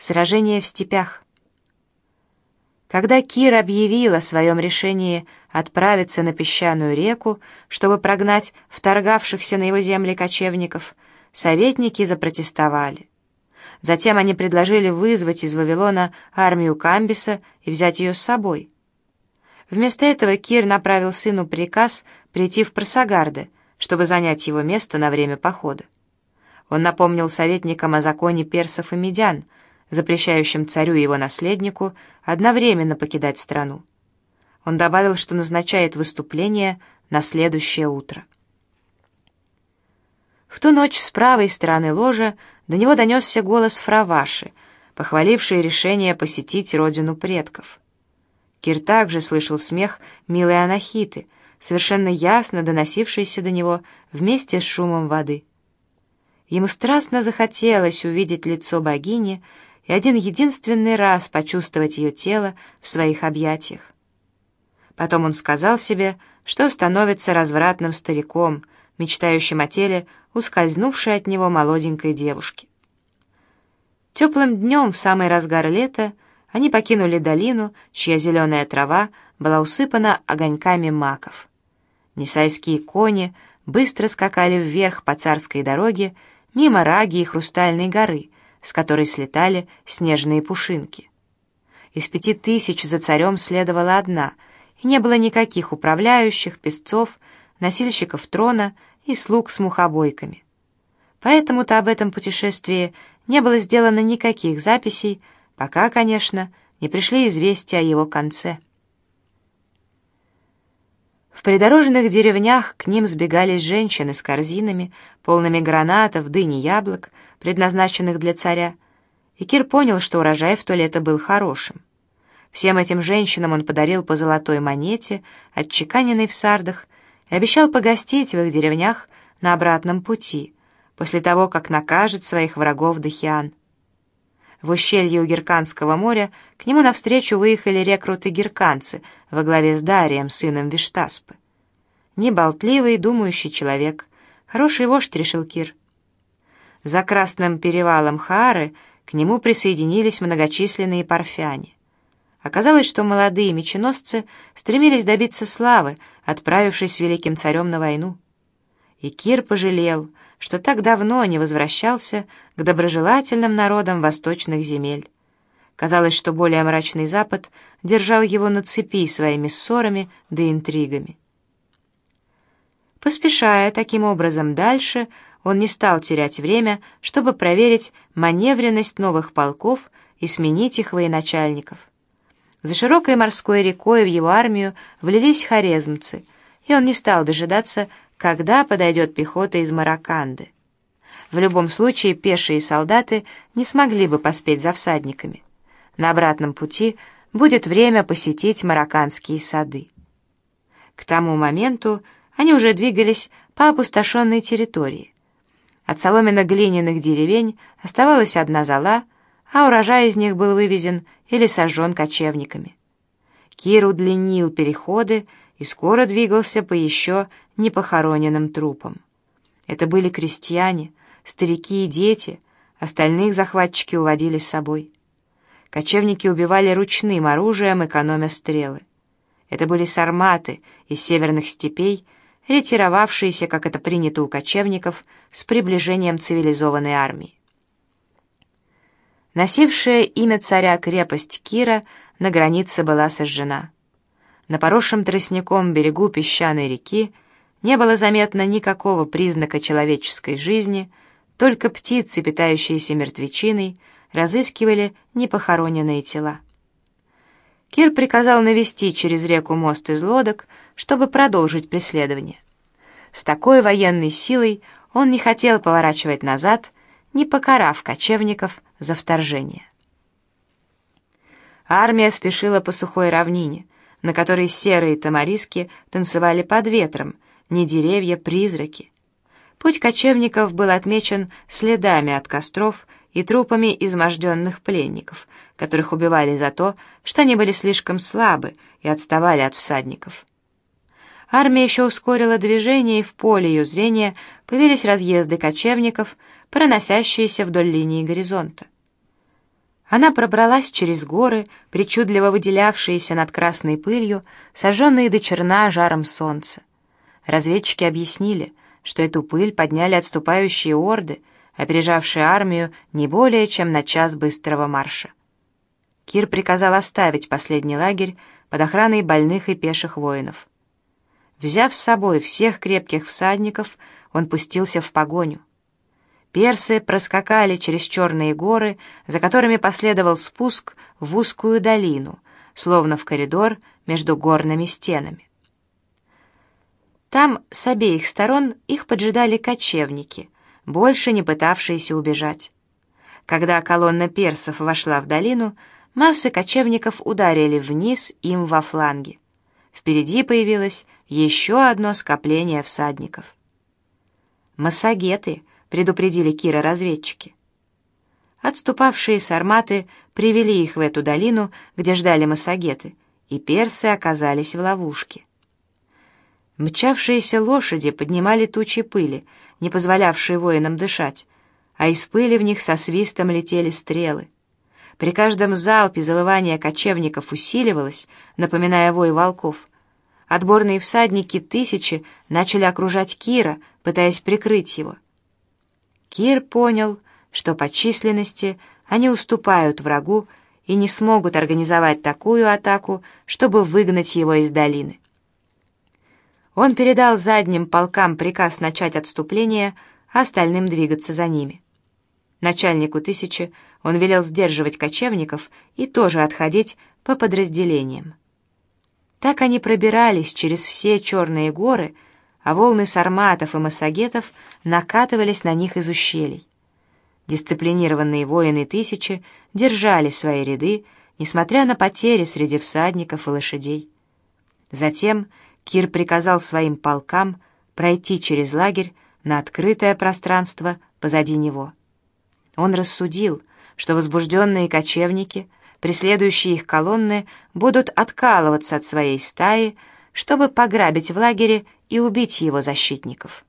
Сражение в степях. Когда Кир объявил о своем решении отправиться на песчаную реку, чтобы прогнать вторгавшихся на его земли кочевников, советники запротестовали. Затем они предложили вызвать из Вавилона армию Камбиса и взять ее с собой. Вместо этого Кир направил сыну приказ прийти в Просагарды, чтобы занять его место на время похода. Он напомнил советникам о законе персов и медян, запрещающем царю и его наследнику одновременно покидать страну. Он добавил, что назначает выступление на следующее утро. В ту ночь с правой стороны ложа до него донесся голос Фраваши, похваливший решение посетить родину предков. Кир также слышал смех милой Анахиты, совершенно ясно доносившийся до него вместе с шумом воды. Ему страстно захотелось увидеть лицо богини и один единственный раз почувствовать ее тело в своих объятиях. Потом он сказал себе, что становится развратным стариком, мечтающим о теле, ускользнувшей от него молоденькой девушки. Теплым днем в самый разгар лета они покинули долину, чья зеленая трава была усыпана огоньками маков. Несайские кони быстро скакали вверх по царской дороге, мимо Раги и Хрустальной горы, с которой слетали снежные пушинки. Из пяти тысяч за царем следовала одна, и не было никаких управляющих, песцов, носильщиков трона и слуг с мухобойками. Поэтому-то об этом путешествии не было сделано никаких записей, пока, конечно, не пришли известия о его конце. В придорожных деревнях к ним сбегались женщины с корзинами, полными гранатов, дыни, яблок, предназначенных для царя, и Кир понял, что урожай в то лето был хорошим. Всем этим женщинам он подарил по золотой монете, отчеканенной в сардах, и обещал погостить в их деревнях на обратном пути, после того, как накажет своих врагов Дахиан. В ущелье у Герканского моря к нему навстречу выехали рекруты-герканцы во главе с Дарием, сыном Виштаспы. Неболтливый, думающий человек. Хороший вождь, решил Кир. За красным перевалом Хаары к нему присоединились многочисленные парфяне. Оказалось, что молодые меченосцы стремились добиться славы, отправившись с великим царем на войну. И Кир пожалел, что так давно не возвращался к доброжелательным народам восточных земель. Казалось, что более мрачный Запад держал его на цепи своими ссорами да интригами. Поспешая таким образом дальше, он не стал терять время, чтобы проверить маневренность новых полков и сменить их военачальников. За широкой морской рекой в его армию влились хорезмцы, и он не стал дожидаться, когда подойдет пехота из Мараканды. В любом случае пешие солдаты не смогли бы поспеть за всадниками. На обратном пути будет время посетить марокканские сады. К тому моменту они уже двигались по опустошенной территории. От соломенно-глиняных деревень оставалась одна зала, а урожай из них был вывезен или сожжен кочевниками. Кир удлинил переходы и скоро двигался по еще непохороненным трупам. Это были крестьяне, старики и дети, остальных захватчики уводили с собой. Кочевники убивали ручным оружием, экономя стрелы. Это были сарматы из северных степей, ретировавшиеся, как это принято у кочевников, с приближением цивилизованной армии. Носившая имя царя крепость Кира на границе была сожжена. На поросшем тростником берегу песчаной реки не было заметно никакого признака человеческой жизни, только птицы, питающиеся мертвечиной, разыскивали непохороненные тела. Кир приказал навести через реку мост из лодок, чтобы продолжить преследование. С такой военной силой он не хотел поворачивать назад, не покарав кочевников за вторжение. Армия спешила по сухой равнине, на которой серые тамариски танцевали под ветром, не деревья, призраки. Путь кочевников был отмечен следами от костров и трупами изможденных пленников, которых убивали за то, что они были слишком слабы и отставали от всадников. Армия еще ускорила движение, и в поле ее зрения появились разъезды кочевников, проносящиеся вдоль линии горизонта. Она пробралась через горы, причудливо выделявшиеся над красной пылью, сожженные до черна жаром солнца. Разведчики объяснили, что эту пыль подняли отступающие орды, опережавшие армию не более чем на час быстрого марша. Кир приказал оставить последний лагерь под охраной больных и пеших воинов. Взяв с собой всех крепких всадников, он пустился в погоню. Персы проскакали через черные горы, за которыми последовал спуск в узкую долину, словно в коридор между горными стенами. Там с обеих сторон их поджидали кочевники, больше не пытавшиеся убежать. Когда колонна персов вошла в долину, массы кочевников ударили вниз им во фланги. Впереди появилось еще одно скопление всадников. Массагеты — предупредили Кира разведчики. Отступавшие сарматы привели их в эту долину, где ждали массагеты, и персы оказались в ловушке. Мчавшиеся лошади поднимали тучи пыли, не позволявшие воинам дышать, а из пыли в них со свистом летели стрелы. При каждом залпе завывание кочевников усиливалось, напоминая вой волков. Отборные всадники тысячи начали окружать Кира, пытаясь прикрыть его — Кир понял, что по численности они уступают врагу и не смогут организовать такую атаку, чтобы выгнать его из долины. Он передал задним полкам приказ начать отступление, а остальным двигаться за ними. Начальнику тысячи он велел сдерживать кочевников и тоже отходить по подразделениям. Так они пробирались через все черные горы, а волны сарматов и массагетов накатывались на них из ущелий. Дисциплинированные воины тысячи держали свои ряды, несмотря на потери среди всадников и лошадей. Затем Кир приказал своим полкам пройти через лагерь на открытое пространство позади него. Он рассудил, что возбужденные кочевники, преследующие их колонны, будут откалываться от своей стаи, чтобы пограбить в лагере и убить его защитников.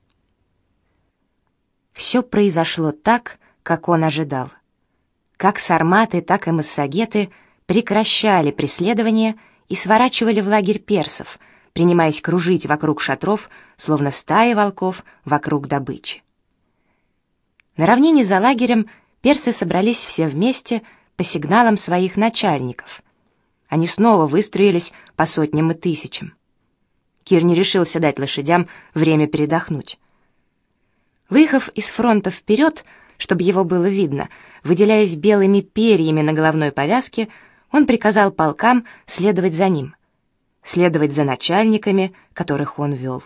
Все произошло так, как он ожидал. Как сарматы, так и массагеты прекращали преследование и сворачивали в лагерь персов, принимаясь кружить вокруг шатров, словно стаи волков вокруг добычи. На равнине за лагерем персы собрались все вместе по сигналам своих начальников. Они снова выстроились по сотням и тысячам. Кир не решился дать лошадям время передохнуть. Выехав из фронта вперед, чтобы его было видно, выделяясь белыми перьями на головной повязке, он приказал полкам следовать за ним, следовать за начальниками, которых он вел.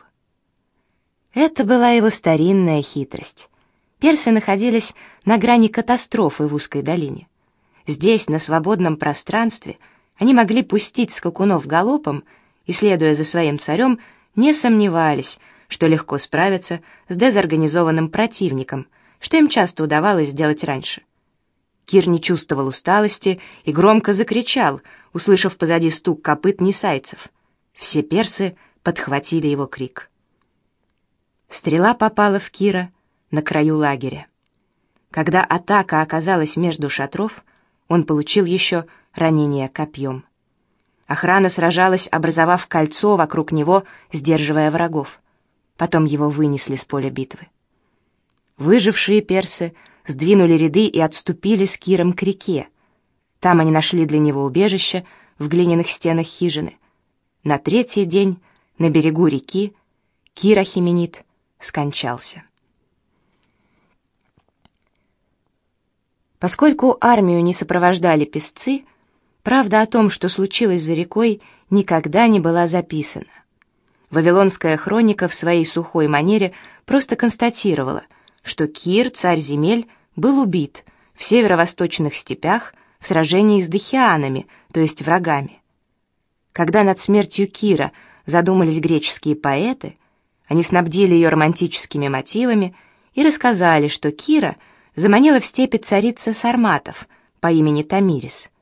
Это была его старинная хитрость. Персы находились на грани катастрофы в узкой долине. Здесь, на свободном пространстве, они могли пустить скакунов галопом и, следуя за своим царем, не сомневались, что легко справиться с дезорганизованным противником, что им часто удавалось сделать раньше. Кир не чувствовал усталости и громко закричал, услышав позади стук копыт несайцев. Все персы подхватили его крик. Стрела попала в Кира на краю лагеря. Когда атака оказалась между шатров, он получил еще ранение копьем. Охрана сражалась, образовав кольцо вокруг него, сдерживая врагов. Потом его вынесли с поля битвы. Выжившие персы сдвинули ряды и отступили с Киром к реке. Там они нашли для него убежище в глиняных стенах хижины. На третий день на берегу реки Кир Ахименит скончался. Поскольку армию не сопровождали песцы, Правда о том, что случилось за рекой, никогда не была записана. Вавилонская хроника в своей сухой манере просто констатировала, что Кир, царь земель, был убит в северо-восточных степях в сражении с дыхианами, то есть врагами. Когда над смертью Кира задумались греческие поэты, они снабдили ее романтическими мотивами и рассказали, что Кира заманила в степи царица Сарматов по имени Тамирис —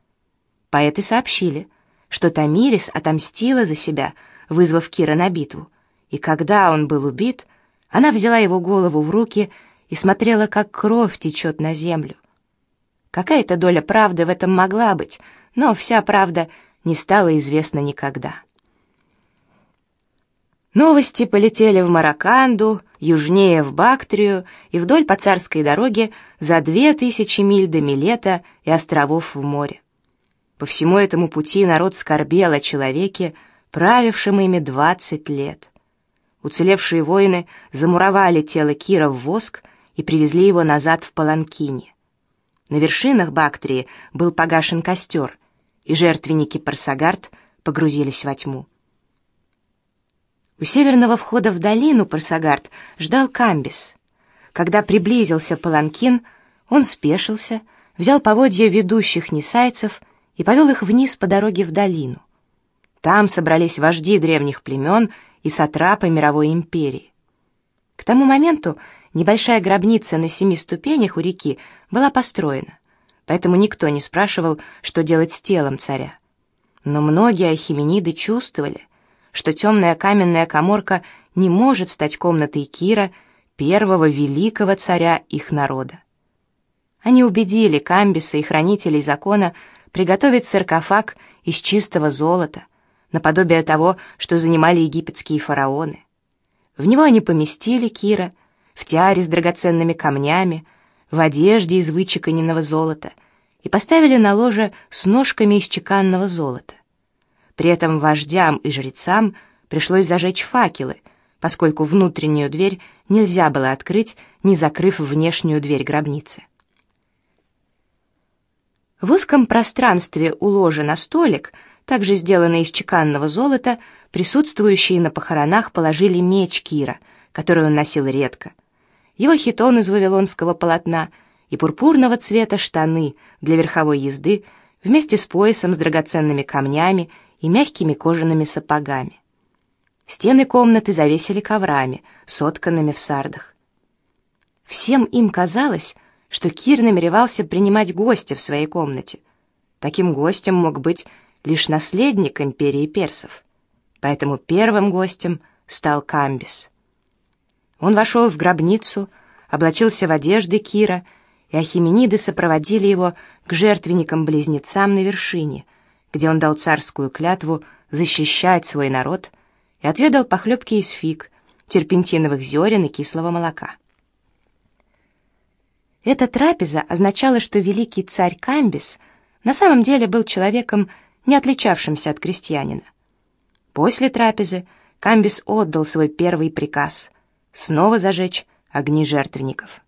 Поэты сообщили, что Тамирис отомстила за себя, вызвав Кира на битву, и когда он был убит, она взяла его голову в руки и смотрела, как кровь течет на землю. Какая-то доля правды в этом могла быть, но вся правда не стала известна никогда. Новости полетели в Мараканду, южнее в Бактрию и вдоль по царской дороге за две тысячи миль до Милета и островов в море. По всему этому пути народ скорбел о человеке, правившем ими двадцать лет. Уцелевшие воины замуровали тело Кира в воск и привезли его назад в Паланкине. На вершинах Бактрии был погашен костер, и жертвенники Парсагард погрузились во тьму. У северного входа в долину Парсагард ждал Камбис. Когда приблизился Паланкин, он спешился, взял поводья ведущих несайцев и повел их вниз по дороге в долину. Там собрались вожди древних племен и сатрапы мировой империи. К тому моменту небольшая гробница на семи ступенях у реки была построена, поэтому никто не спрашивал, что делать с телом царя. Но многие ахимениды чувствовали, что темная каменная коморка не может стать комнатой Кира, первого великого царя их народа. Они убедили Камбиса и хранителей закона приготовить саркофаг из чистого золота, наподобие того, что занимали египетские фараоны. В него они поместили Кира в тиаре с драгоценными камнями, в одежде из вычеканенного золота и поставили на ложе с ножками из чеканного золота. При этом вождям и жрецам пришлось зажечь факелы, поскольку внутреннюю дверь нельзя было открыть, не закрыв внешнюю дверь гробницы. В узком пространстве у ложа на столик, также сделанный из чеканного золота, присутствующие на похоронах положили меч Кира, который он носил редко, его хитон из вавилонского полотна и пурпурного цвета штаны для верховой езды вместе с поясом с драгоценными камнями и мягкими кожаными сапогами. Стены комнаты завесили коврами, сотканными в сардах. Всем им казалось, что Кир намеревался принимать гостя в своей комнате. Таким гостем мог быть лишь наследник империи персов. Поэтому первым гостем стал Камбис. Он вошел в гробницу, облачился в одежды Кира, и ахимениды сопроводили его к жертвенникам-близнецам на вершине, где он дал царскую клятву защищать свой народ и отведал похлебки из фиг, терпентиновых зерен и кислого молока. Эта трапеза означала, что великий царь Камбис на самом деле был человеком, не отличавшимся от крестьянина. После трапезы Камбис отдал свой первый приказ — снова зажечь огни жертвенников.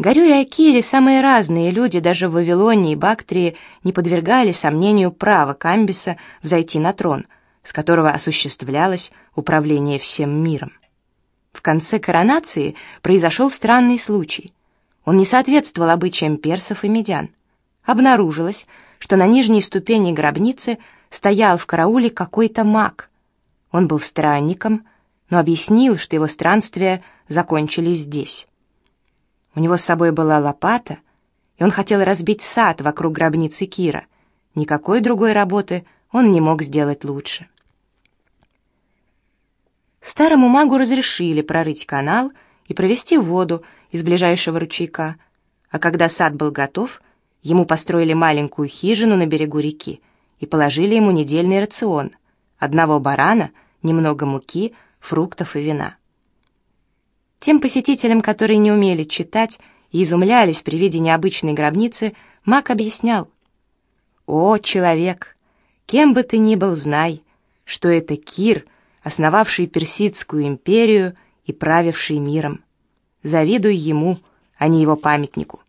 Горю и Акире самые разные люди, даже в Вавилоне и Бактрии, не подвергали сомнению права Камбиса взойти на трон, с которого осуществлялось управление всем миром. В конце коронации произошел странный случай. Он не соответствовал обычаям персов и медян. Обнаружилось, что на нижней ступени гробницы стоял в карауле какой-то маг. Он был странником, но объяснил, что его странствия закончились здесь. У него с собой была лопата, и он хотел разбить сад вокруг гробницы Кира. Никакой другой работы он не мог сделать лучше. Старому магу разрешили прорыть канал и провести воду из ближайшего ручейка, а когда сад был готов, ему построили маленькую хижину на берегу реки и положили ему недельный рацион — одного барана, немного муки, фруктов и вина. Тем посетителям, которые не умели читать и изумлялись при виде необычной гробницы, маг объяснял. «О, человек, кем бы ты ни был, знай, что это Кир, основавший Персидскую империю и правивший миром. Завидуй ему, а не его памятнику».